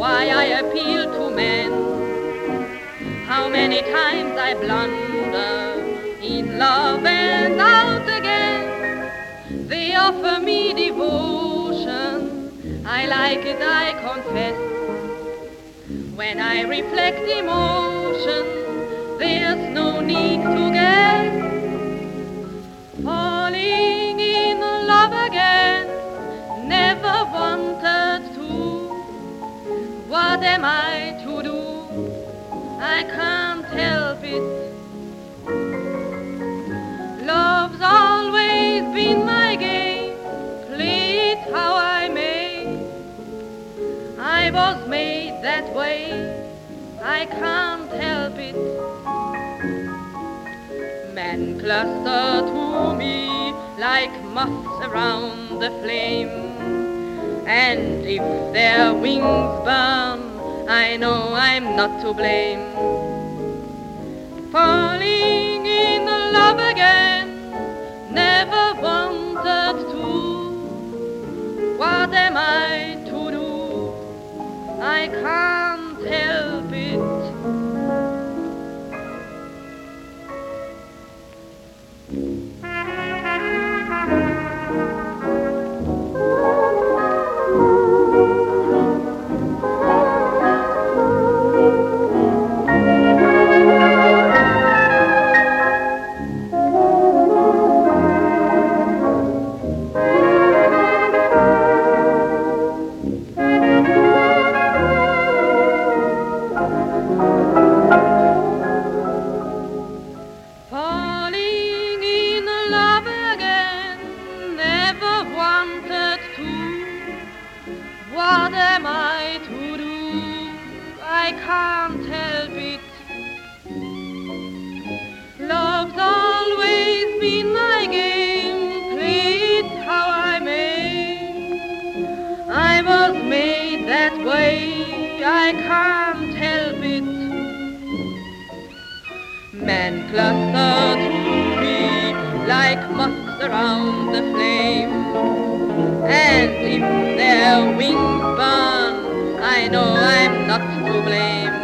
why I appeal to men. How many times I blunder in love and out again. They offer me devotion, I like it, I confess. When I reflect emotion, there's no need to What am I to do? I can't help it. Love's always been my game, play it how I may. I was made that way, I can't help it. Men cluster to me like moths around the flame. And if their wings burn, I know I'm not to blame. Falling in love again, never wanted to. What am I to do? I can't what am I to do? I can't help it. Love's always been my game, play it how I may. I was made that way, I can't help it. Men cluster to me like moths around the flame. And if not to blame.